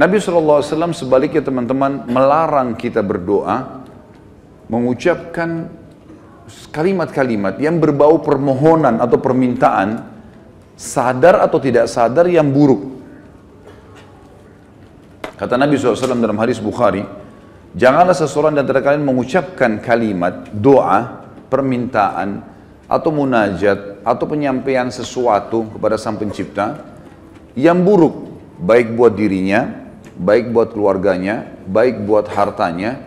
Nabi SAW sebaliknya teman-teman melarang kita berdoa mengucapkan kalimat-kalimat yang berbau permohonan atau permintaan sadar atau tidak sadar yang buruk. Kata Nabi SAW dalam hadis Bukhari, janganlah seseorang di antara kalian mengucapkan kalimat doa, permintaan, atau munajat, atau penyampaian sesuatu kepada sang pencipta yang buruk, baik buat dirinya, baik buat keluarganya, baik buat hartanya,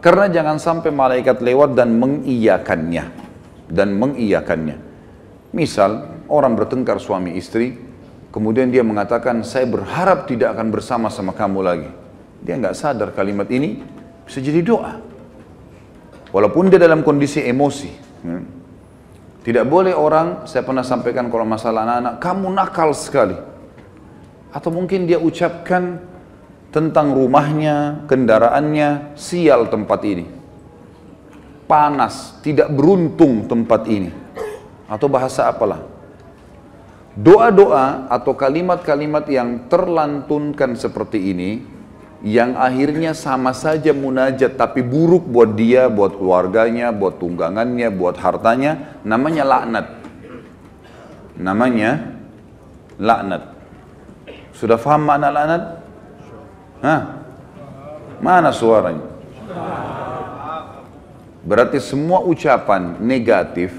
karena jangan sampai malaikat lewat dan mengiyakannya. Dan mengiyakannya. Misal, orang bertengkar suami istri, Kemudian dia mengatakan, saya berharap tidak akan bersama sama kamu lagi. Dia nggak sadar kalimat ini bisa jadi doa. Walaupun dia dalam kondisi emosi. Ya. Tidak boleh orang, saya pernah sampaikan kalau masalah anak-anak, kamu nakal sekali. Atau mungkin dia ucapkan tentang rumahnya, kendaraannya, sial tempat ini. Panas, tidak beruntung tempat ini. Atau bahasa apalah, Doa-doa atau kalimat-kalimat yang terlantunkan seperti ini, yang akhirnya sama saja munajat tapi buruk buat dia, buat keluarganya, buat tunggangannya, buat hartanya, namanya laknat. Namanya laknat. Sudah faham makna laknat? Hah? Mana suaranya? Berarti semua ucapan negatif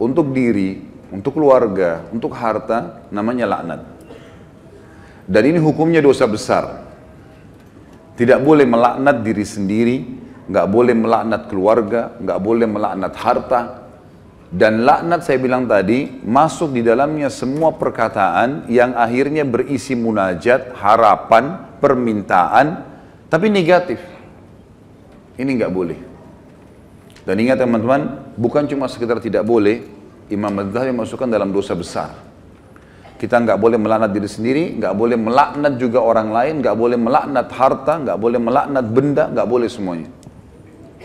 untuk diri untuk keluarga, untuk harta, namanya laknat. Dan ini hukumnya dosa besar. Tidak boleh melaknat diri sendiri, nggak boleh melaknat keluarga, nggak boleh melaknat harta. Dan laknat saya bilang tadi masuk di dalamnya semua perkataan yang akhirnya berisi munajat, harapan, permintaan, tapi negatif. Ini nggak boleh. Dan ingat teman-teman, bukan cuma sekedar tidak boleh, Imam Madzhabi masukkan dalam dosa besar. Kita nggak boleh melaknat diri sendiri, nggak boleh melaknat juga orang lain, nggak boleh melaknat harta, nggak boleh melaknat benda, nggak boleh semuanya.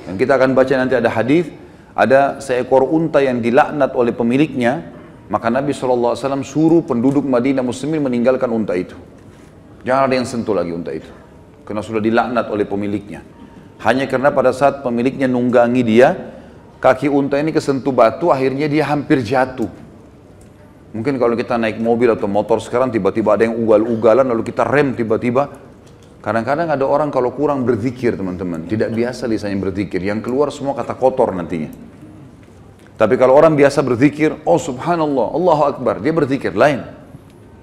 Dan kita akan baca nanti ada hadis, ada seekor unta yang dilaknat oleh pemiliknya, maka Nabi SAW suruh penduduk Madinah muslimin meninggalkan unta itu. Jangan ada yang sentuh lagi unta itu. Karena sudah dilaknat oleh pemiliknya. Hanya karena pada saat pemiliknya nunggangi dia, kaki unta ini kesentuh batu, akhirnya dia hampir jatuh. Mungkin kalau kita naik mobil atau motor sekarang tiba-tiba ada yang ugal-ugalan lalu kita rem tiba-tiba. Kadang-kadang ada orang kalau kurang berzikir teman-teman, tidak biasa lisannya berzikir, yang keluar semua kata kotor nantinya. Tapi kalau orang biasa berzikir, oh subhanallah, Allahu Akbar, dia berzikir, lain.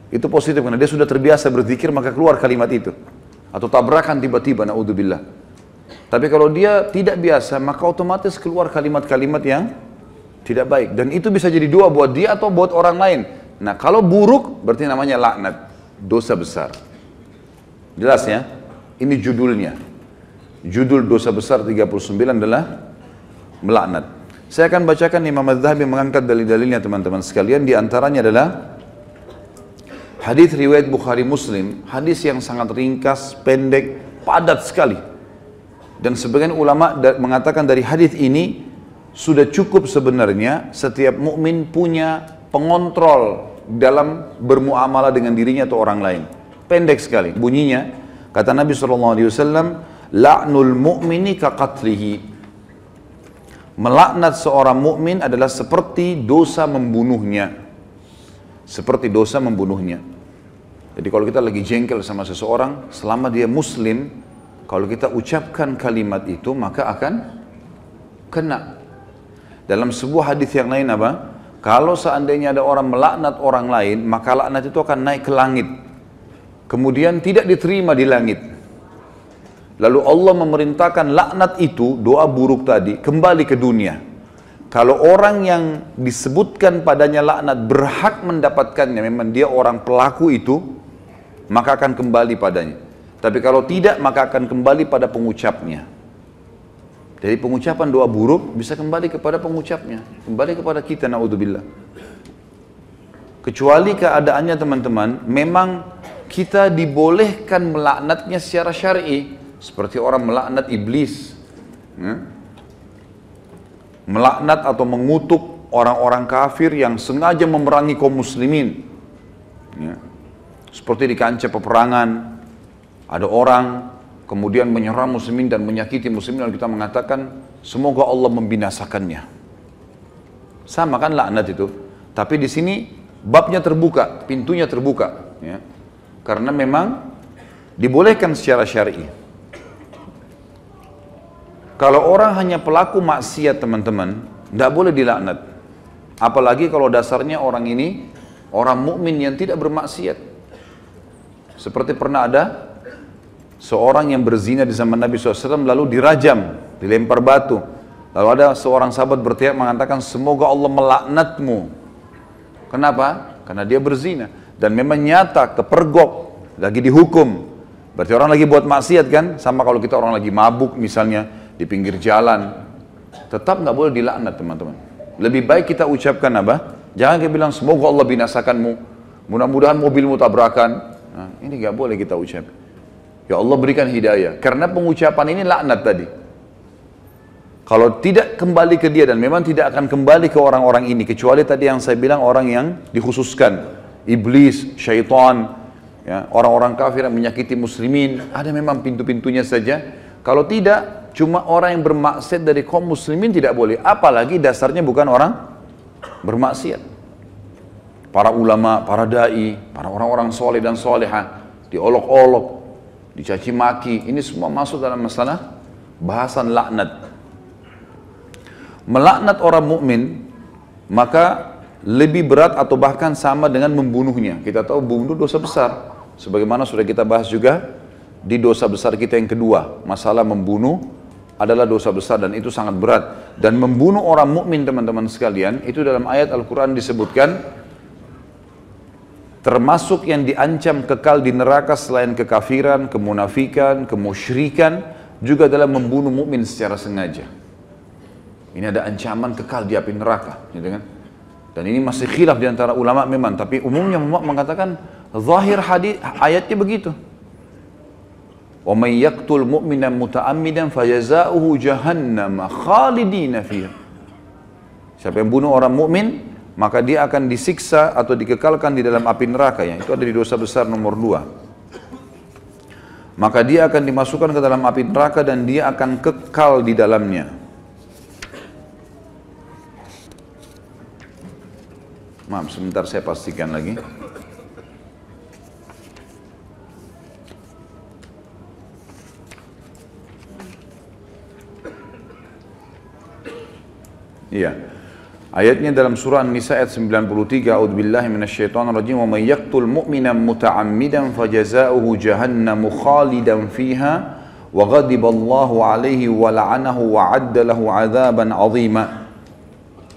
Itu positif karena dia sudah terbiasa berzikir maka keluar kalimat itu. Atau tabrakan tiba-tiba, naudzubillah. Tapi kalau dia tidak biasa, maka otomatis keluar kalimat-kalimat yang tidak baik. Dan itu bisa jadi dua buat dia atau buat orang lain. Nah kalau buruk berarti namanya laknat. Dosa besar. Jelas ya? Ini judulnya. Judul dosa besar 39 adalah melaknat. Saya akan bacakan Imam Az-Zahabi mengangkat dalil-dalilnya teman-teman sekalian. Di antaranya adalah hadis riwayat Bukhari Muslim. Hadis yang sangat ringkas, pendek, padat sekali dan sebagian ulama mengatakan dari hadis ini sudah cukup sebenarnya setiap mukmin punya pengontrol dalam bermuamalah dengan dirinya atau orang lain. Pendek sekali bunyinya. Kata Nabi SAW, La'nul mu'mini kaqatlihi. Melaknat seorang mukmin adalah seperti dosa membunuhnya. Seperti dosa membunuhnya. Jadi kalau kita lagi jengkel sama seseorang, selama dia muslim, kalau kita ucapkan kalimat itu maka akan kena. Dalam sebuah hadis yang lain apa? Kalau seandainya ada orang melaknat orang lain, maka laknat itu akan naik ke langit. Kemudian tidak diterima di langit. Lalu Allah memerintahkan laknat itu, doa buruk tadi, kembali ke dunia. Kalau orang yang disebutkan padanya laknat berhak mendapatkannya, memang dia orang pelaku itu, maka akan kembali padanya. Tapi kalau tidak maka akan kembali pada pengucapnya. Jadi pengucapan doa buruk bisa kembali kepada pengucapnya. Kembali kepada kita na'udzubillah. Kecuali keadaannya teman-teman, memang kita dibolehkan melaknatnya secara syar'i. Seperti orang melaknat iblis. Ya. Melaknat atau mengutuk orang-orang kafir yang sengaja memerangi kaum muslimin. Ya. Seperti di kancah peperangan, Ada orang kemudian menyerang muslimin dan menyakiti muslimin lalu kita mengatakan semoga Allah membinasakannya. Sama kan laknat itu. Tapi di sini babnya terbuka, pintunya terbuka. Ya. Karena memang dibolehkan secara syar'i. Kalau orang hanya pelaku maksiat teman-teman, tidak boleh dilaknat. Apalagi kalau dasarnya orang ini orang mukmin yang tidak bermaksiat. Seperti pernah ada seorang yang berzina di zaman Nabi SAW lalu dirajam, dilempar batu. Lalu ada seorang sahabat berteriak mengatakan semoga Allah melaknatmu. Kenapa? Karena dia berzina dan memang nyata kepergok lagi dihukum. Berarti orang lagi buat maksiat kan? Sama kalau kita orang lagi mabuk misalnya di pinggir jalan, tetap nggak boleh dilaknat teman-teman. Lebih baik kita ucapkan apa? Jangan kita bilang semoga Allah binasakanmu, mudah-mudahan mobilmu tabrakan. Nah, ini nggak boleh kita ucapkan. Ya Allah berikan hidayah. Karena pengucapan ini laknat tadi. Kalau tidak kembali ke dia dan memang tidak akan kembali ke orang-orang ini kecuali tadi yang saya bilang orang yang dikhususkan, iblis, syaitan, ya, orang-orang kafir yang menyakiti muslimin, ada memang pintu-pintunya saja. Kalau tidak, cuma orang yang bermaksiat dari kaum muslimin tidak boleh. Apalagi dasarnya bukan orang bermaksiat. Para ulama, para dai, para orang-orang soleh dan soleha diolok-olok, dicaci maki, ini semua masuk dalam masalah bahasan laknat. Melaknat orang mukmin maka lebih berat atau bahkan sama dengan membunuhnya. Kita tahu bunuh dosa besar. Sebagaimana sudah kita bahas juga di dosa besar kita yang kedua, masalah membunuh adalah dosa besar dan itu sangat berat. Dan membunuh orang mukmin teman-teman sekalian, itu dalam ayat Al-Quran disebutkan termasuk yang diancam kekal di neraka selain kekafiran, kemunafikan, kemusyrikan juga dalam membunuh mukmin secara sengaja. Ini ada ancaman kekal di api neraka, gitu kan? Dan ini masih khilaf di antara ulama memang, tapi umumnya ulama mengatakan zahir hadis ayatnya begitu. May yaqtul mu'minan muta'ammidan fajaza'uhu jahannam khalidina fiha. Siapa yang bunuh orang mukmin maka dia akan disiksa atau dikekalkan di dalam api neraka. Yang itu ada di dosa besar nomor dua. Maka dia akan dimasukkan ke dalam api neraka dan dia akan kekal di dalamnya. Maaf sebentar saya pastikan lagi Iya. Ayatnya dalam surah An-Nisa ayat 93, A'udzubillahi minasyaitonir rajim, "Wa may yaqtul mu'mina muta'ammidan fajaza'uhu jahannamu khalidan fiha wa ghadiba Allahu 'alaihi wa la'anahu wa 'adda lahu 'adzaban 'azima."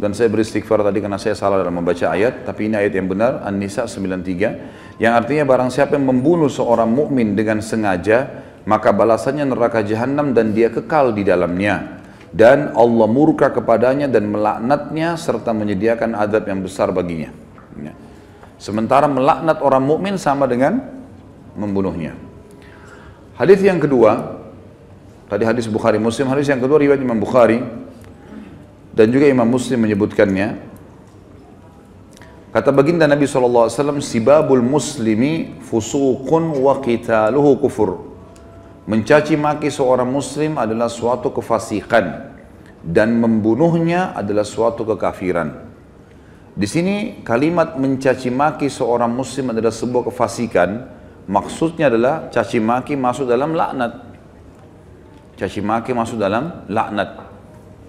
Dan saya beristighfar tadi karena saya salah dalam membaca ayat, tapi ini ayat yang benar, An-Nisa 93, yang artinya barang siapa yang membunuh seorang mukmin dengan sengaja, maka balasannya neraka jahanam dan dia kekal di dalamnya dan Allah murka kepadanya dan melaknatnya serta menyediakan adab yang besar baginya. Ya. Sementara melaknat orang mukmin sama dengan membunuhnya. Hadis yang kedua, tadi hadis Bukhari Muslim, hadis yang kedua riwayat Imam Bukhari dan juga Imam Muslim menyebutkannya. Kata baginda Nabi SAW, Sibabul muslimi fusuqun wa qitaluhu kufur. Mencaci maki seorang muslim adalah suatu kefasikan dan membunuhnya adalah suatu kekafiran. Di sini kalimat mencaci maki seorang muslim adalah sebuah kefasikan, maksudnya adalah caci maki masuk dalam laknat. Caci maki masuk dalam laknat.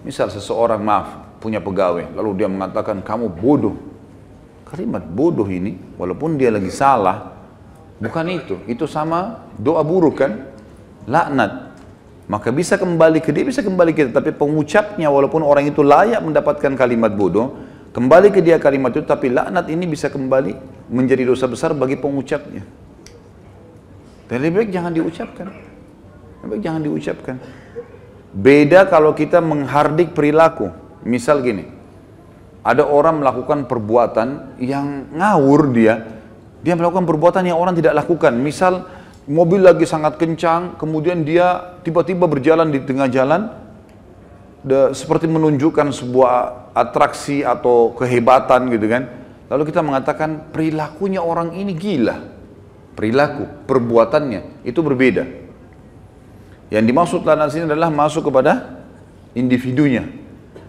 Misal seseorang maaf punya pegawai lalu dia mengatakan kamu bodoh. Kalimat bodoh ini walaupun dia lagi salah bukan itu. Itu sama doa buruk kan? Laknat. Maka bisa kembali ke dia bisa kembali ke dia. Tapi pengucapnya walaupun orang itu layak mendapatkan kalimat bodoh kembali ke dia kalimat itu tapi laknat ini bisa kembali menjadi dosa besar bagi pengucapnya. Dan lebih baik jangan diucapkan. Lebih baik jangan diucapkan. Beda kalau kita menghardik perilaku. Misal gini ada orang melakukan perbuatan yang ngawur dia. Dia melakukan perbuatan yang orang tidak lakukan. Misal mobil lagi sangat kencang, kemudian dia tiba-tiba berjalan di tengah jalan, de, seperti menunjukkan sebuah atraksi atau kehebatan gitu kan. Lalu kita mengatakan perilakunya orang ini gila. perilaku, perbuatannya itu berbeda. Yang dimaksud laknat sini adalah masuk kepada individunya.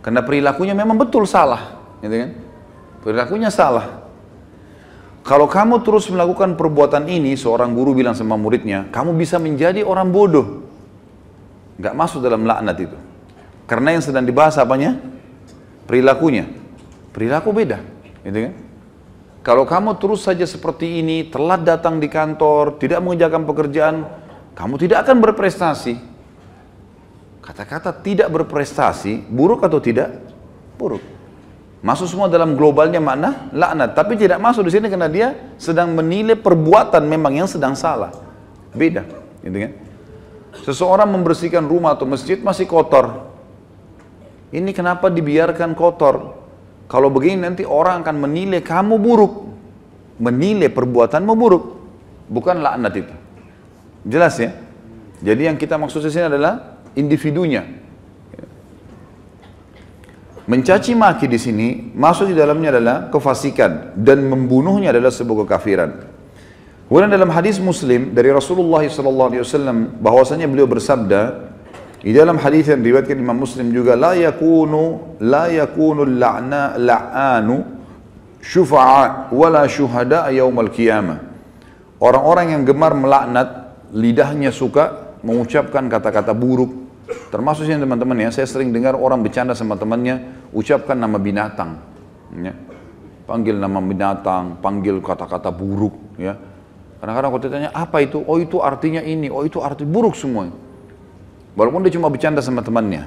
Karena perilakunya memang betul salah, gitu kan? Perilakunya salah. Kalau kamu terus melakukan perbuatan ini, seorang guru bilang sama muridnya, kamu bisa menjadi orang bodoh. Gak masuk dalam laknat itu. Karena yang sedang dibahas apanya? Perilakunya. Perilaku beda, gitu kan? Kalau kamu terus saja seperti ini, telat datang di kantor, tidak mengerjakan pekerjaan, kamu tidak akan berprestasi. Kata-kata tidak berprestasi, buruk atau tidak? Buruk. Masuk semua dalam globalnya makna laknat, tapi tidak masuk di sini karena dia sedang menilai perbuatan memang yang sedang salah. Beda, gitu kan? Seseorang membersihkan rumah atau masjid masih kotor. Ini kenapa dibiarkan kotor? Kalau begini nanti orang akan menilai kamu buruk. Menilai perbuatanmu buruk. Bukan laknat itu. Jelas ya? Jadi yang kita maksud di sini adalah individunya. Mencaci maki di sini masuk di dalamnya adalah kefasikan dan membunuhnya adalah sebuah kekafiran. Kemudian dalam hadis Muslim dari Rasulullah SAW bahwasanya beliau bersabda di dalam hadis yang diriwayatkan Imam Muslim juga la yakunu la yakunu la'na la'anu syufa'a wala syuhada yaumal qiyamah. Orang-orang yang gemar melaknat lidahnya suka mengucapkan kata-kata buruk. Termasuk yang teman-teman ya, saya sering dengar orang bercanda sama temannya, ucapkan nama binatang. Ya. Panggil nama binatang, panggil kata-kata buruk. Ya. Kadang-kadang kalau ditanya, apa itu? Oh itu artinya ini, oh itu arti buruk semua. Walaupun dia cuma bercanda sama temannya.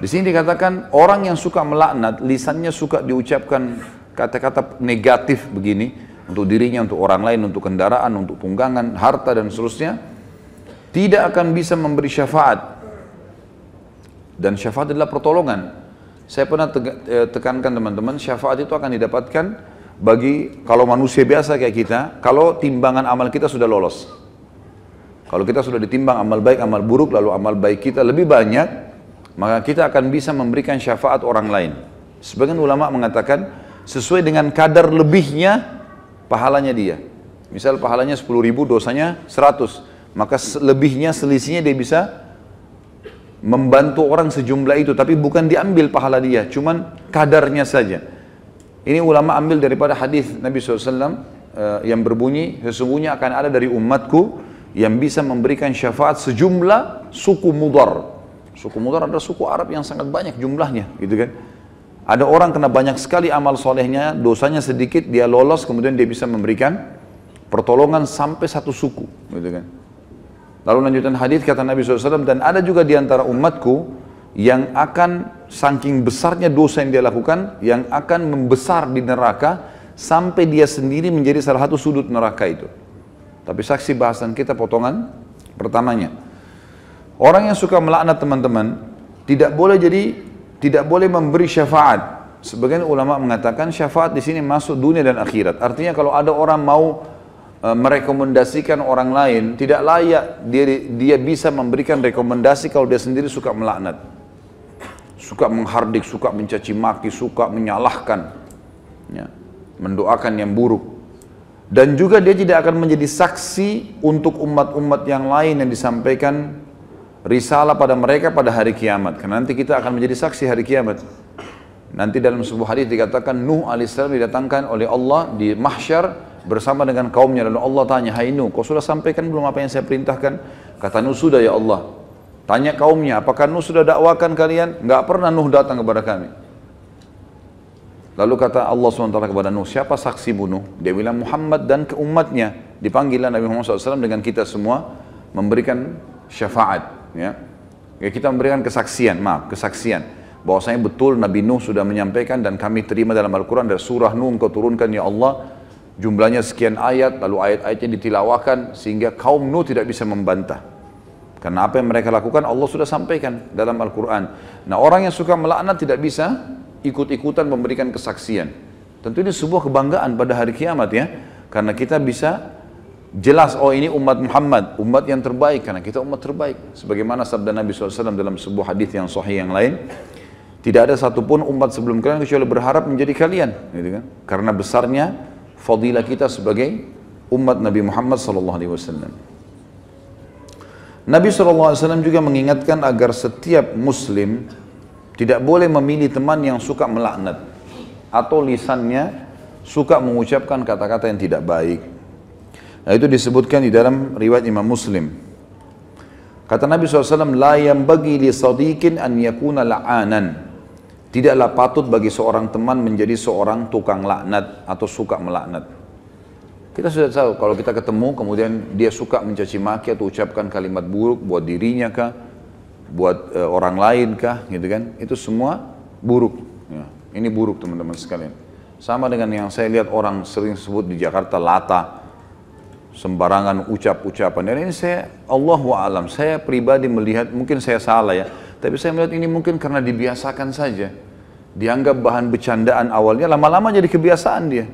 Di sini dikatakan orang yang suka melaknat, lisannya suka diucapkan kata-kata negatif begini, untuk dirinya, untuk orang lain, untuk kendaraan, untuk tunggangan, harta dan seterusnya, tidak akan bisa memberi syafaat. Dan syafaat adalah pertolongan. Saya pernah eh, tekankan teman-teman, syafaat itu akan didapatkan bagi kalau manusia biasa kayak kita, kalau timbangan amal kita sudah lolos. Kalau kita sudah ditimbang amal baik, amal buruk, lalu amal baik kita lebih banyak, maka kita akan bisa memberikan syafaat orang lain. Sebagian ulama mengatakan, sesuai dengan kadar lebihnya pahalanya dia. Misal pahalanya 10 ribu, dosanya 100. Maka lebihnya, selisihnya dia bisa membantu orang sejumlah itu. Tapi bukan diambil pahala dia, cuman kadarnya saja. Ini ulama ambil daripada hadis Nabi SAW uh, eh, yang berbunyi, sesungguhnya akan ada dari umatku yang bisa memberikan syafaat sejumlah suku mudar. Suku mudar adalah suku Arab yang sangat banyak jumlahnya, gitu kan. Ada orang kena banyak sekali amal solehnya, dosanya sedikit, dia lolos, kemudian dia bisa memberikan pertolongan sampai satu suku. Gitu kan. Lalu lanjutan hadis kata Nabi SAW, dan ada juga di antara umatku yang akan saking besarnya dosa yang dia lakukan, yang akan membesar di neraka sampai dia sendiri menjadi salah satu sudut neraka itu. Tapi saksi bahasan kita potongan pertamanya. Orang yang suka melaknat teman-teman tidak boleh jadi tidak boleh memberi syafaat. Sebagian ulama mengatakan syafaat di sini masuk dunia dan akhirat. Artinya kalau ada orang mau merekomendasikan orang lain, tidak layak dia dia bisa memberikan rekomendasi kalau dia sendiri suka melaknat. Suka menghardik, suka mencaci maki, suka menyalahkan. Ya, mendoakan yang buruk. Dan juga dia tidak akan menjadi saksi untuk umat-umat yang lain yang disampaikan risalah pada mereka pada hari kiamat. Karena nanti kita akan menjadi saksi hari kiamat. Nanti dalam sebuah hadis dikatakan Nuh alaihissalam didatangkan oleh Allah di mahsyar bersama dengan kaumnya. Lalu Allah tanya, Hai Nuh, kau sudah sampaikan belum apa yang saya perintahkan? Kata Nuh, sudah ya Allah. Tanya kaumnya, apakah Nuh sudah dakwakan kalian? Enggak pernah Nuh datang kepada kami. Lalu kata Allah SWT kepada Nuh, siapa saksi bunuh? Dia bilang Muhammad dan ke umatnya. Dipanggillah Nabi Muhammad SAW dengan kita semua memberikan syafaat ya. ya kita memberikan kesaksian, maaf, kesaksian bahwasanya betul Nabi Nuh sudah menyampaikan dan kami terima dalam Al-Quran dari surah Nuh engkau turunkan ya Allah jumlahnya sekian ayat lalu ayat-ayatnya ditilawakan sehingga kaum Nuh tidak bisa membantah. Karena apa yang mereka lakukan Allah sudah sampaikan dalam Al-Quran. Nah orang yang suka melaknat tidak bisa ikut-ikutan memberikan kesaksian. Tentu ini sebuah kebanggaan pada hari kiamat ya. Karena kita bisa jelas oh ini umat Muhammad, umat yang terbaik. Karena kita umat terbaik. Sebagaimana sabda Nabi SAW dalam sebuah hadis yang sahih yang lain, tidak ada satupun umat sebelum kalian kecuali berharap menjadi kalian, gitu kan? Karena besarnya fadilah kita sebagai umat Nabi Muhammad sallallahu alaihi wasallam. Nabi SAW juga mengingatkan agar setiap muslim tidak boleh memilih teman yang suka melaknat atau lisannya suka mengucapkan kata-kata yang tidak baik. Nah, itu disebutkan di dalam riwayat Imam Muslim. Kata Nabi SAW, La yang bagi li sadiqin an yakuna la'anan. Tidaklah patut bagi seorang teman menjadi seorang tukang laknat atau suka melaknat. Kita sudah tahu kalau kita ketemu kemudian dia suka mencaci maki atau ucapkan kalimat buruk buat dirinya kah, buat uh, orang lain kah, gitu kan? Itu semua buruk. Ya, ini buruk teman-teman sekalian. Sama dengan yang saya lihat orang sering sebut di Jakarta lata, sembarangan ucap-ucapan. Dan ini saya Allah alam, saya pribadi melihat mungkin saya salah ya, tapi saya melihat ini mungkin karena dibiasakan saja. Dianggap bahan bercandaan awalnya, lama-lama jadi kebiasaan dia.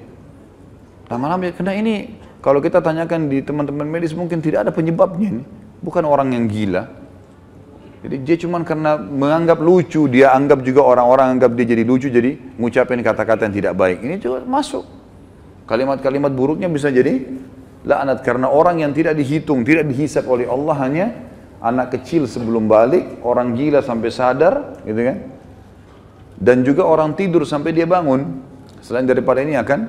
Lama-lama karena ini kalau kita tanyakan di teman-teman medis mungkin tidak ada penyebabnya ini. Bukan orang yang gila. Jadi dia cuma karena menganggap lucu, dia anggap juga orang-orang anggap dia jadi lucu, jadi ngucapin kata-kata yang tidak baik. Ini juga masuk. Kalimat-kalimat buruknya bisa jadi laknat karena orang yang tidak dihitung, tidak dihisap oleh Allah hanya anak kecil sebelum balik, orang gila sampai sadar, gitu kan? Dan juga orang tidur sampai dia bangun. Selain daripada ini akan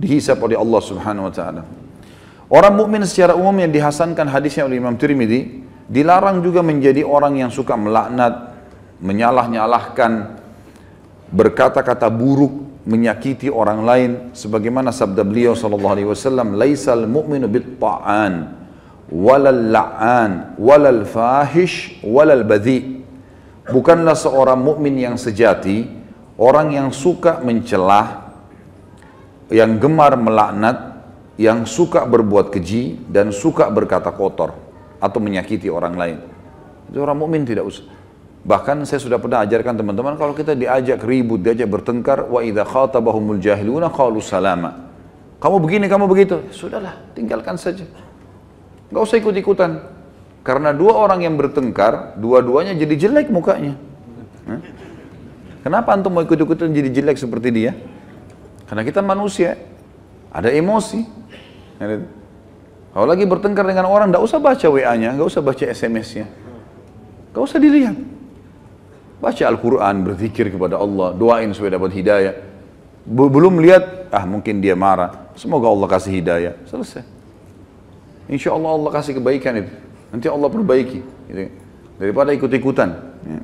dihisap oleh Allah Subhanahu wa taala. Orang mukmin secara umum yang dihasankan hadisnya oleh Imam Tirmidzi dilarang juga menjadi orang yang suka melaknat, menyalah-nyalahkan, berkata-kata buruk, menyakiti orang lain sebagaimana sabda beliau sallallahu alaihi wasallam, "Laisal mu'minu bit-ta'an walal la'an walal fahish walal badhi." Bukanlah seorang mukmin yang sejati orang yang suka mencelah, yang gemar melaknat, yang suka berbuat keji dan suka berkata kotor atau menyakiti orang lain. Itu orang mukmin tidak usah. Bahkan saya sudah pernah ajarkan teman-teman kalau kita diajak ribut, diajak bertengkar, wa idza khatabahumul jahiluna qalu salama. Kamu begini, kamu begitu. Sudahlah, tinggalkan saja. Enggak usah ikut-ikutan. Karena dua orang yang bertengkar, dua-duanya jadi jelek mukanya. Kenapa antum mau ikut-ikutan jadi jelek seperti dia? Karena kita manusia, ada emosi. Kalau lagi bertengkar dengan orang, tidak usah baca WA-nya, nggak usah baca SMS-nya. Nggak usah dilihat. Baca Al-Quran, berzikir kepada Allah, doain supaya dapat hidayah. Belum lihat, ah mungkin dia marah. Semoga Allah kasih hidayah. Selesai. Insya Allah Allah kasih kebaikan itu. Nanti Allah perbaiki. Gitu. Daripada ikut-ikutan. Ya.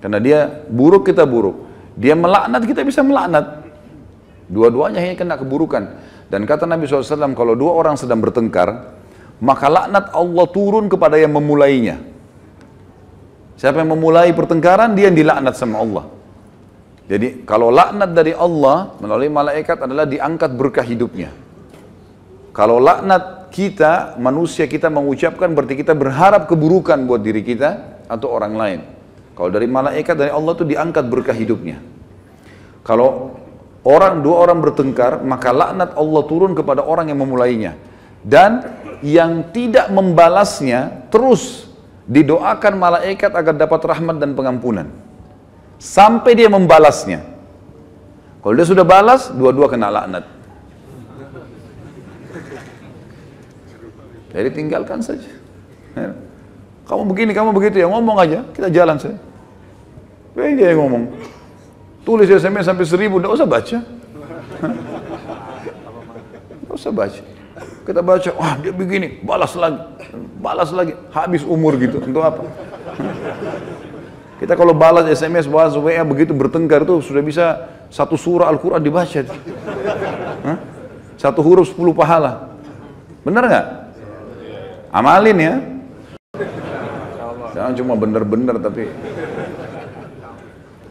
Karena dia buruk, kita buruk. Dia melaknat, kita bisa melaknat. Dua-duanya hanya kena keburukan. Dan kata Nabi SAW, kalau dua orang sedang bertengkar, maka laknat Allah turun kepada yang memulainya. Siapa yang memulai pertengkaran, dia yang dilaknat sama Allah. Jadi kalau laknat dari Allah melalui malaikat adalah diangkat berkah hidupnya. Kalau laknat kita, manusia kita mengucapkan berarti kita berharap keburukan buat diri kita atau orang lain. Kalau dari malaikat dari Allah itu diangkat berkah hidupnya. Kalau orang dua orang bertengkar, maka laknat Allah turun kepada orang yang memulainya. Dan yang tidak membalasnya terus didoakan malaikat agar dapat rahmat dan pengampunan. Sampai dia membalasnya. Kalau dia sudah balas, dua-dua kena laknat. Jadi tinggalkan saja. Ya. Kamu begini, kamu begitu ya, ngomong aja, kita jalan saja. Baik dia yang ngomong. Tulis SMS sampai seribu, tidak usah baca. Tidak usah baca. Kita baca, wah dia begini, balas lagi, balas lagi, habis umur gitu. Untuk apa? Kita kalau balas SMS, balas WA begitu bertengkar itu sudah bisa satu surah Al-Quran dibaca. Satu huruf sepuluh pahala. Benar nggak? Amalin ya. Jangan cuma benar-benar tapi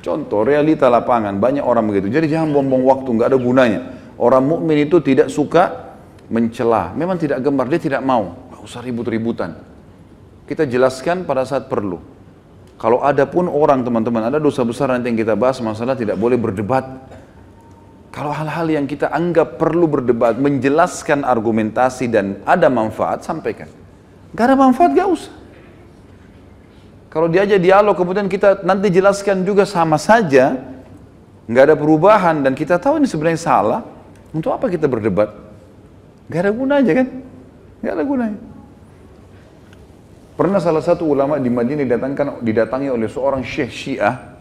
Contoh realita lapangan banyak orang begitu. Jadi jangan buang-buang waktu, nggak ada gunanya. Orang mukmin itu tidak suka mencela. Memang tidak gemar, dia tidak mau. Nggak usah ribut-ributan. Kita jelaskan pada saat perlu. Kalau ada pun orang teman-teman, ada dosa besar nanti yang kita bahas masalah tidak boleh berdebat. Kalau hal-hal yang kita anggap perlu berdebat, menjelaskan argumentasi dan ada manfaat, sampaikan. Gak ada manfaat, gak usah. Kalau diajak dialog kemudian kita nanti jelaskan juga sama saja, nggak ada perubahan dan kita tahu ini sebenarnya salah, untuk apa kita berdebat? Gak ada gunanya kan? Gak ada gunanya. Pernah salah satu ulama di Madinah didatangkan, didatangi oleh seorang syekh syiah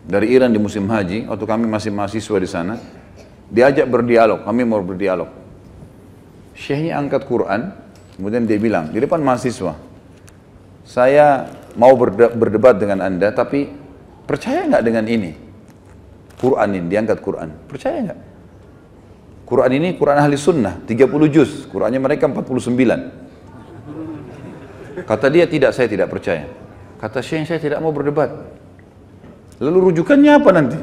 dari Iran di musim haji, waktu kami masih mahasiswa di sana, diajak berdialog, kami mau berdialog. Syekhnya angkat Quran, kemudian dia bilang, di depan mahasiswa, saya mau berdebat dengan anda, tapi percaya nggak dengan ini? Quran ini, diangkat Quran. Percaya nggak? Quran ini Quran ahli sunnah, 30 juz. Qurannya mereka 49. Kata dia tidak, saya tidak percaya. Kata Syekh, saya tidak mau berdebat. Lalu rujukannya apa nanti?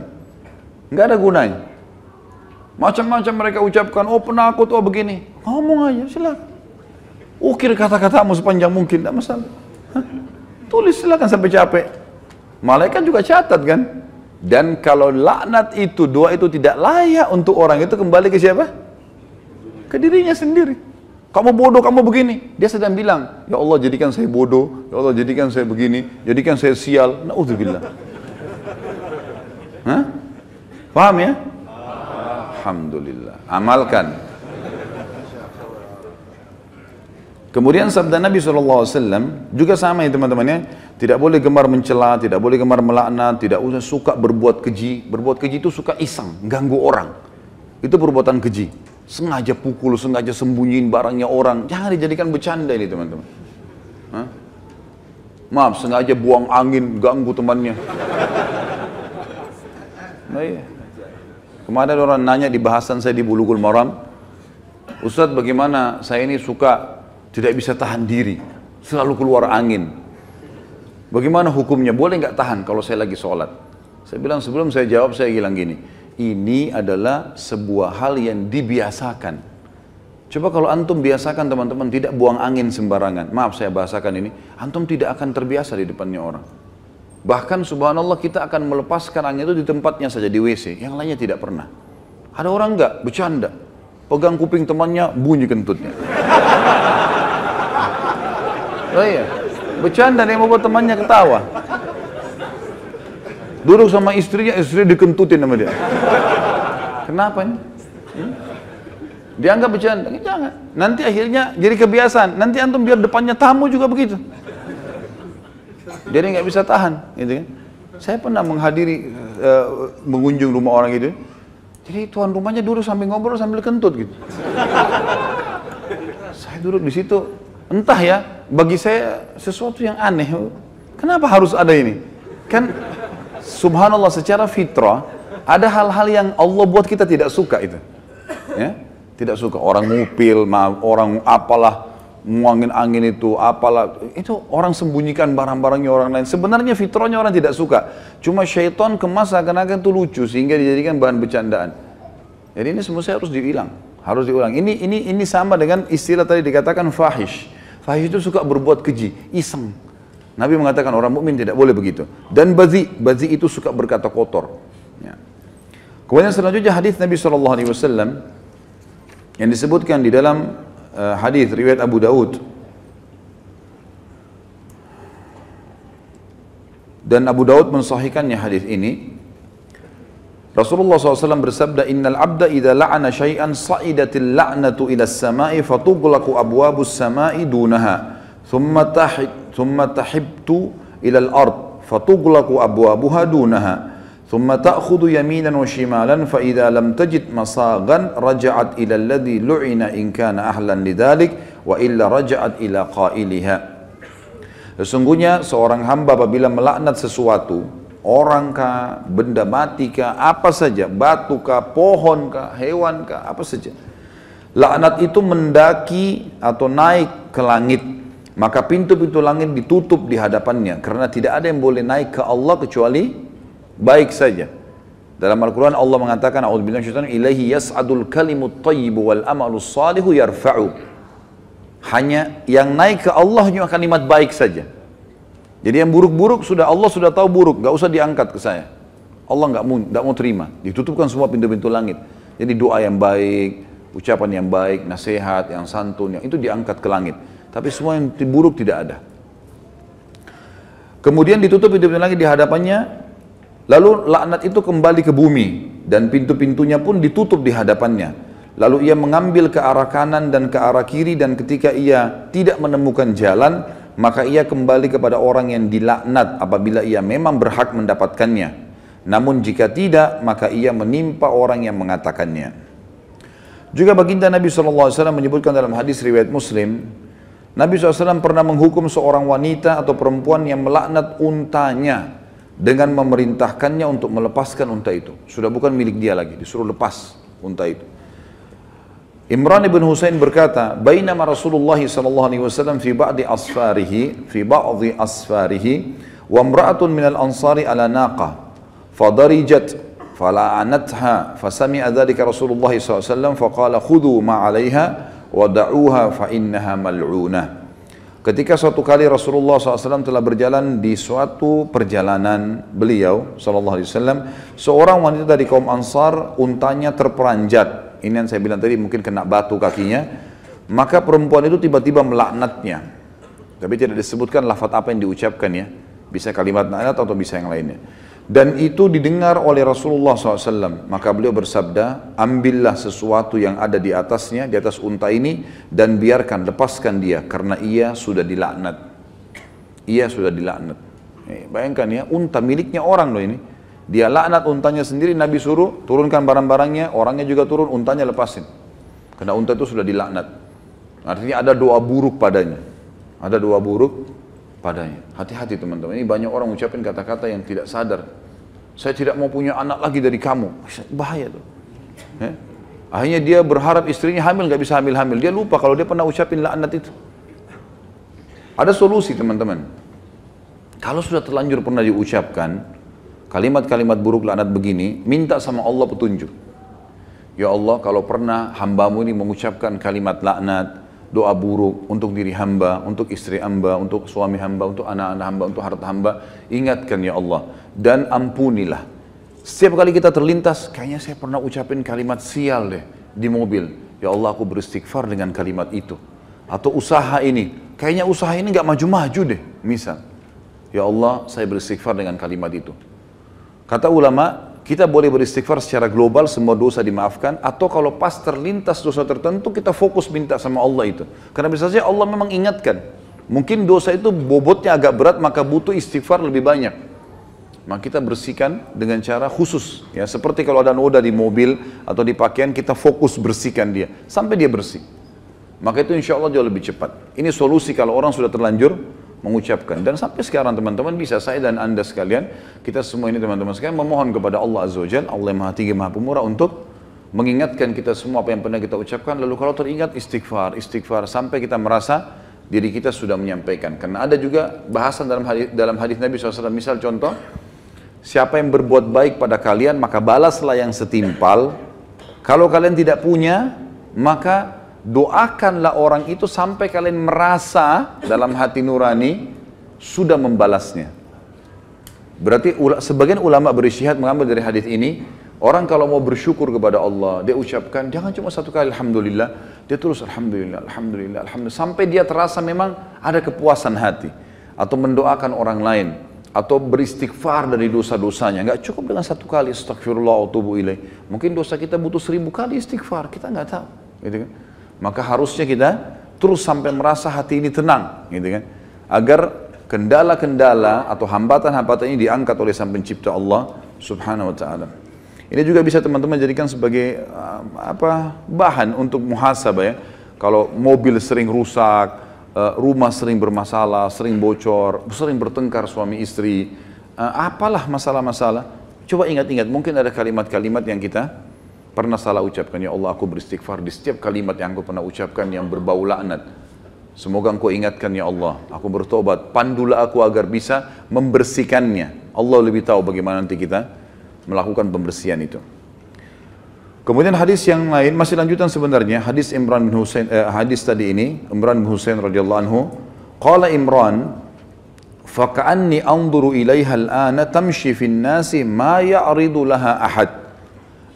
Enggak ada gunanya. Macam-macam mereka ucapkan, oh penakut, oh begini. Ngomong aja, silakan. Ukir kata-katamu sepanjang mungkin, tidak masalah. Hah? Tulis silakan sampai capek. Malaikat juga catat kan? Dan kalau laknat itu, doa itu tidak layak untuk orang itu kembali ke siapa? Ke dirinya sendiri. Kamu bodoh, kamu begini. Dia sedang bilang, Ya Allah jadikan saya bodoh, Ya Allah jadikan saya begini, jadikan saya sial. Na'udzubillah. Hah? Paham ya? Alhamdulillah. Amalkan. Kemudian sabda Nabi SAW juga sama ya teman-teman ya. Tidak boleh gemar mencela, tidak boleh gemar melaknat, tidak usah suka berbuat keji. Berbuat keji itu suka iseng, ganggu orang. Itu perbuatan keji. Sengaja pukul, sengaja sembunyiin barangnya orang. Jangan dijadikan bercanda ini teman-teman. Maaf, sengaja buang angin, ganggu temannya. Nah, iya. Kemarin orang nanya di bahasan saya di Bulughul Maram, Ustadz bagaimana saya ini suka tidak bisa tahan diri, selalu keluar angin. Bagaimana hukumnya? Boleh nggak tahan kalau saya lagi sholat? Saya bilang sebelum saya jawab saya bilang gini, ini adalah sebuah hal yang dibiasakan. Coba kalau antum biasakan teman-teman tidak buang angin sembarangan. Maaf saya bahasakan ini. Antum tidak akan terbiasa di depannya orang. Bahkan subhanallah kita akan melepaskan angin itu di tempatnya saja di WC. Yang lainnya tidak pernah. Ada orang enggak bercanda. Pegang kuping temannya bunyi kentutnya. Oh iya. Bercanda dia membuat temannya ketawa. Duduk sama istrinya, istri dikentutin sama dia. Kenapa ini? Hmm? Dianggap bercanda, jangan. Nanti akhirnya jadi kebiasaan. Nanti antum biar depannya tamu juga begitu. Jadi nggak bisa tahan, gitu kan? Saya pernah menghadiri uh, mengunjung rumah orang itu. Jadi tuan rumahnya duduk sambil ngobrol sambil kentut gitu. Saya duduk di situ, entah ya, bagi saya sesuatu yang aneh. Kenapa harus ada ini? Kan subhanallah secara fitrah ada hal-hal yang Allah buat kita tidak suka itu. Ya? Tidak suka orang ngupil, orang apalah muangin angin itu, apalah itu orang sembunyikan barang-barangnya orang lain. Sebenarnya fitrahnya orang tidak suka. Cuma syaitan kemas akan-akan itu lucu sehingga dijadikan bahan bercandaan. Jadi ini semua saya harus diulang, harus diulang. Ini ini ini sama dengan istilah tadi dikatakan fahish. Fahish itu suka berbuat keji, iseng. Nabi mengatakan orang mukmin tidak boleh begitu. Dan bazi, bazi itu suka berkata kotor. Ya. Kemudian selanjutnya hadis Nabi Wasallam yang disebutkan di dalam uh, hadis riwayat Abu Daud dan Abu Daud mensahihkannya hadis ini Rasulullah SAW bersabda, Innal abda idha la'ana syai'an sa'idatil la'natu ila samai fatuglaku abwabus samai dunaha. Thumma, tahib, thumma tahibtu ila al-ard fatuglaku abwabuha dunaha. Thumma ta'khudu yaminan wa shimalan fa idha lam tajid masagan raja'at ila alladhi lu'ina in kana ahlan lidhalik wa illa. Sesungguhnya seorang hamba apabila melaknat sesuatu, orang kah, benda mati kah, apa saja, batu kah, pohon kah, hewan kah, apa saja. Laknat itu mendaki atau naik ke langit, maka pintu-pintu langit ditutup di hadapannya karena tidak ada yang boleh naik ke Allah kecuali baik saja. Dalam Al-Quran Allah mengatakan A'udzubillahi minasyaitonir ilaihi yas'adul kalimut thayyibu wal amalus salihu yarfa'u. Hanya yang naik ke Allah hanya kalimat baik saja. Jadi yang buruk-buruk sudah Allah sudah tahu buruk, gak usah diangkat ke saya. Allah nggak mau nggak mau terima. Ditutupkan semua pintu-pintu langit. Jadi doa yang baik, ucapan yang baik, nasihat, yang santun, yang itu diangkat ke langit. Tapi semua yang buruk tidak ada. Kemudian ditutup pintu-pintu langit di hadapannya, lalu laknat itu kembali ke bumi dan pintu-pintunya pun ditutup di hadapannya. Lalu ia mengambil ke arah kanan dan ke arah kiri dan ketika ia tidak menemukan jalan, maka ia kembali kepada orang yang dilaknat apabila ia memang berhak mendapatkannya. Namun jika tidak, maka ia menimpa orang yang mengatakannya. Juga baginda Nabi SAW menyebutkan dalam hadis riwayat Muslim, Nabi SAW pernah menghukum seorang wanita atau perempuan yang melaknat untanya dengan memerintahkannya untuk melepaskan unta itu. Sudah bukan milik dia lagi, disuruh lepas unta itu. Imran ibn Husain berkata, "Bainama Rasulullah sallallahu alaihi wasallam fi ba'di asfarihi, fi ba'di asfarihi, wa imra'atun min al-ansari ala naqah, fadarijat fala'anatha, fasami'a dhalika Rasulullah sallallahu alaihi wasallam faqala khudhu ma 'alayha wa da'uha fa innaha mal'una." Ketika suatu kali Rasulullah SAW telah berjalan di suatu perjalanan beliau SAW, seorang wanita dari kaum Ansar untanya terperanjat ini yang saya bilang tadi mungkin kena batu kakinya. Maka perempuan itu tiba-tiba melaknatnya. Tapi tidak disebutkan lafaz apa yang diucapkan ya. Bisa kalimat laknat atau bisa yang lainnya. Dan itu didengar oleh Rasulullah SAW. Maka beliau bersabda, ambillah sesuatu yang ada di atasnya, di atas unta ini, dan biarkan, lepaskan dia, karena ia sudah dilaknat. Ia sudah dilaknat. Eh, bayangkan ya, unta miliknya orang loh ini. Dia laknat untanya sendiri, Nabi suruh turunkan barang-barangnya, orangnya juga turun, untanya lepasin. Karena unta itu sudah dilaknat. Artinya ada doa buruk padanya. Ada doa buruk padanya. Hati-hati teman-teman. Ini banyak orang ucapin kata-kata yang tidak sadar. Saya tidak mau punya anak lagi dari kamu. Bahaya tuh. Ya? Akhirnya dia berharap istrinya hamil, nggak bisa hamil-hamil. Dia lupa kalau dia pernah ucapin laknat itu. Ada solusi teman-teman. Kalau sudah terlanjur pernah diucapkan, kalimat-kalimat buruk laknat begini, minta sama Allah petunjuk. Ya Allah, kalau pernah hambamu ini mengucapkan kalimat laknat, doa buruk untuk diri hamba, untuk istri hamba, untuk suami hamba, untuk anak-anak hamba, untuk harta hamba, ingatkan ya Allah dan ampunilah. Setiap kali kita terlintas, kayaknya saya pernah ucapin kalimat sial deh di mobil. Ya Allah aku beristighfar dengan kalimat itu. Atau usaha ini, kayaknya usaha ini nggak maju-maju deh, misal. Ya Allah saya beristighfar dengan kalimat itu. Kata ulama, kita boleh beristighfar secara global, semua dosa dimaafkan, atau kalau pas terlintas dosa tertentu, kita fokus minta sama Allah itu. Karena bisa saja Allah memang ingatkan. Mungkin dosa itu bobotnya agak berat, maka butuh istighfar lebih banyak. Maka kita bersihkan dengan cara khusus. ya Seperti kalau ada noda di mobil atau di pakaian, kita fokus bersihkan dia. Sampai dia bersih. Maka itu insya Allah jauh lebih cepat. Ini solusi kalau orang sudah terlanjur mengucapkan. Dan sampai sekarang teman-teman bisa saya dan anda sekalian, kita semua ini teman-teman sekalian memohon kepada Allah Azza Jal, Allah yang Maha Tinggi Maha Pemurah untuk mengingatkan kita semua apa yang pernah kita ucapkan. Lalu kalau teringat istighfar, istighfar sampai kita merasa diri kita sudah menyampaikan. Karena ada juga bahasan dalam hadis, dalam hadis Nabi SAW. Misal contoh, siapa yang berbuat baik pada kalian maka balaslah yang setimpal. Kalau kalian tidak punya, maka doakanlah orang itu sampai kalian merasa dalam hati nurani sudah membalasnya. Berarti sebagian ulama berisyihad mengambil dari hadis ini, orang kalau mau bersyukur kepada Allah, dia ucapkan jangan cuma satu kali alhamdulillah, dia terus alhamdulillah, alhamdulillah, alhamdulillah sampai dia terasa memang ada kepuasan hati atau mendoakan orang lain atau beristighfar dari dosa-dosanya. Nggak cukup dengan satu kali astagfirullah tubuh ilaih. Mungkin dosa kita butuh seribu kali istighfar, kita nggak tahu. Gitu kan? Maka harusnya kita terus sampai merasa hati ini tenang, gitu kan? Agar kendala-kendala atau hambatan-hambatan ini diangkat oleh Sang Pencipta Allah Subhanahu wa taala. Ini juga bisa teman-teman jadikan sebagai uh, apa? bahan untuk muhasabah ya. Kalau mobil sering rusak, uh, rumah sering bermasalah, sering bocor, sering bertengkar suami istri, uh, apalah masalah-masalah, coba ingat-ingat mungkin ada kalimat-kalimat yang kita pernah salah ucapkan, ya Allah aku beristighfar di setiap kalimat yang aku pernah ucapkan yang berbau laknat. Semoga engkau ingatkan ya Allah, aku bertobat, pandulah aku agar bisa membersihkannya. Allah lebih tahu bagaimana nanti kita melakukan pembersihan itu. Kemudian hadis yang lain masih lanjutan sebenarnya hadis Imran bin Husain eh, hadis tadi ini Imran bin Husain radhiyallahu anhu qala Imran faka'anni anzuru ilaiha al-ana tamshi fi nasi ma ya'ridu laha ahad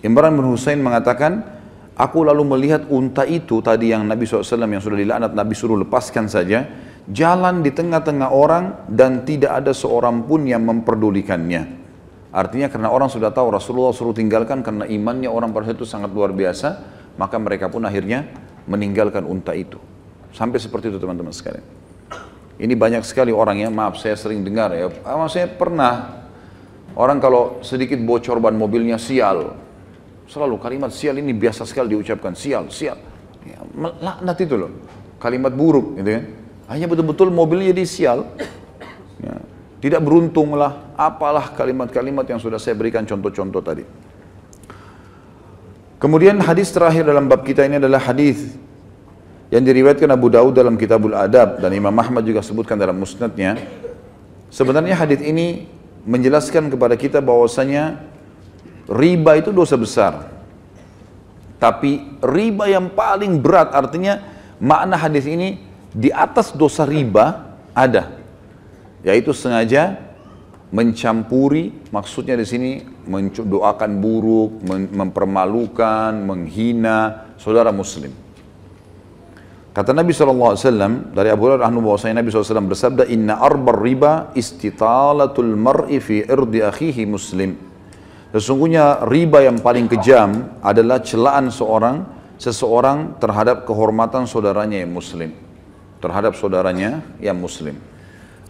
Imran bin Husain mengatakan, aku lalu melihat unta itu tadi yang Nabi SAW yang sudah dilaknat Nabi suruh lepaskan saja, jalan di tengah-tengah orang dan tidak ada seorang pun yang memperdulikannya. Artinya karena orang sudah tahu Rasulullah suruh tinggalkan karena imannya orang pada itu sangat luar biasa, maka mereka pun akhirnya meninggalkan unta itu. Sampai seperti itu teman-teman sekalian. Ini banyak sekali orang ya, maaf saya sering dengar ya, ah, saya pernah orang kalau sedikit bocor ban mobilnya sial, selalu kalimat sial ini biasa sekali diucapkan, sial, sial. Ya, laknat itu loh, kalimat buruk gitu kan. Hanya betul-betul mobilnya jadi sial. Ya, tidak beruntunglah, apalah kalimat-kalimat yang sudah saya berikan contoh-contoh tadi. Kemudian hadis terakhir dalam bab kita ini adalah hadis yang diriwayatkan Abu Daud dalam Kitabul Adab dan Imam Ahmad juga sebutkan dalam musnadnya. Sebenarnya hadis ini menjelaskan kepada kita bahwasanya riba itu dosa besar. Tapi riba yang paling berat artinya makna hadis ini di atas dosa riba ada yaitu sengaja mencampuri maksudnya di sini mendoakan buruk, mempermalukan, menghina saudara muslim. Kata Nabi SAW dari Abu Hurairah anhu bahwasanya Nabi SAW bersabda Inna arbar riba istitalatul mar'i fi irdi akhihi muslim. Sesungguhnya riba yang paling kejam adalah celaan seorang seseorang terhadap kehormatan saudaranya yang muslim. Terhadap saudaranya yang muslim.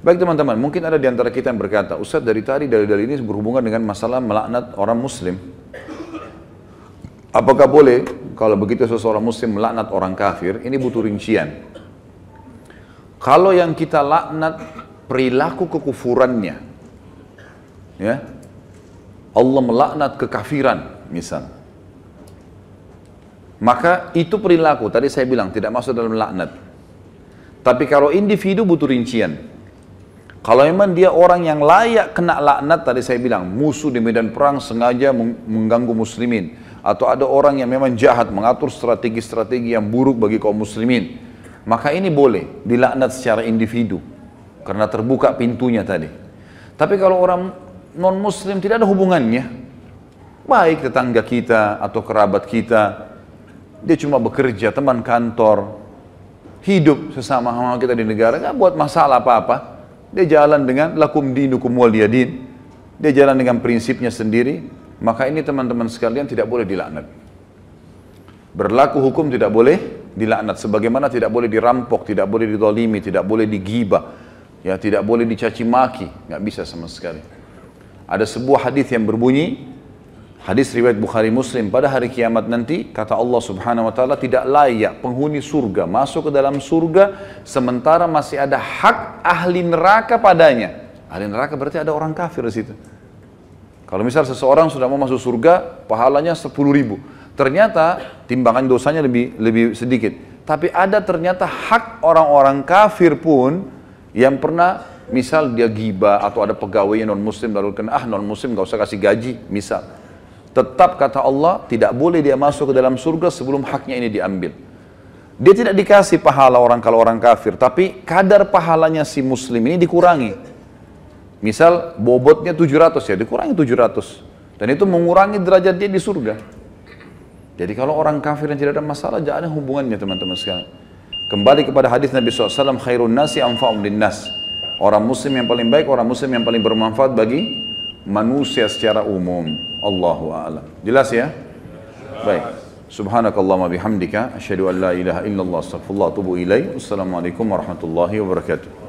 Baik teman-teman, mungkin ada di antara kita yang berkata, Ustaz dari tadi dari dari ini berhubungan dengan masalah melaknat orang muslim. Apakah boleh kalau begitu seseorang muslim melaknat orang kafir? Ini butuh rincian. Kalau yang kita laknat perilaku kekufurannya, ya, Allah melaknat kekafiran, misal. Maka itu perilaku, tadi saya bilang tidak masuk dalam laknat. Tapi kalau individu butuh rincian. Kalau memang dia orang yang layak kena laknat, tadi saya bilang, musuh di medan perang sengaja mengganggu muslimin. Atau ada orang yang memang jahat, mengatur strategi-strategi yang buruk bagi kaum muslimin. Maka ini boleh dilaknat secara individu. Karena terbuka pintunya tadi. Tapi kalau orang non muslim tidak ada hubungannya. Baik tetangga kita atau kerabat kita. Dia cuma bekerja, teman kantor. Hidup sesama kita di negara, nggak buat masalah apa-apa dia jalan dengan lakum dinukum waliyadin. Dia jalan dengan prinsipnya sendiri. Maka ini teman-teman sekalian tidak boleh dilaknat. Berlaku hukum tidak boleh dilaknat. Sebagaimana tidak boleh dirampok, tidak boleh didolimi, tidak boleh digibah. Ya, tidak boleh dicaci maki. Nggak bisa sama sekali. Ada sebuah hadis yang berbunyi, Hadis riwayat Bukhari Muslim pada hari kiamat nanti kata Allah Subhanahu wa taala tidak layak penghuni surga masuk ke dalam surga sementara masih ada hak ahli neraka padanya. Ahli neraka berarti ada orang kafir di situ. Kalau misal seseorang sudah mau masuk surga, pahalanya 10 ribu. Ternyata timbangan dosanya lebih lebih sedikit. Tapi ada ternyata hak orang-orang kafir pun yang pernah misal dia giba atau ada pegawai non muslim lalu kena ah non muslim gak usah kasih gaji misal Tetap kata Allah, tidak boleh dia masuk ke dalam surga sebelum haknya ini diambil. Dia tidak dikasih pahala orang kalau orang kafir, tapi kadar pahalanya si muslim ini dikurangi. Misal bobotnya 700 ya, dikurangi 700. Dan itu mengurangi derajat dia di surga. Jadi kalau orang kafir yang tidak ada masalah, jangan ada hubungannya teman-teman sekalian. Kembali kepada hadis Nabi SAW, khairun nasi anfa'um linnas. Orang muslim yang paling baik, orang muslim yang paling bermanfaat bagi manusia secara umum. Allahu a'lam. Jelas ya? Baik. Subhanakallahumma bihamdika asyhadu an la ilaha illallah astaghfirullah wa atubu ilaik. Wassalamualaikum warahmatullahi wabarakatuh.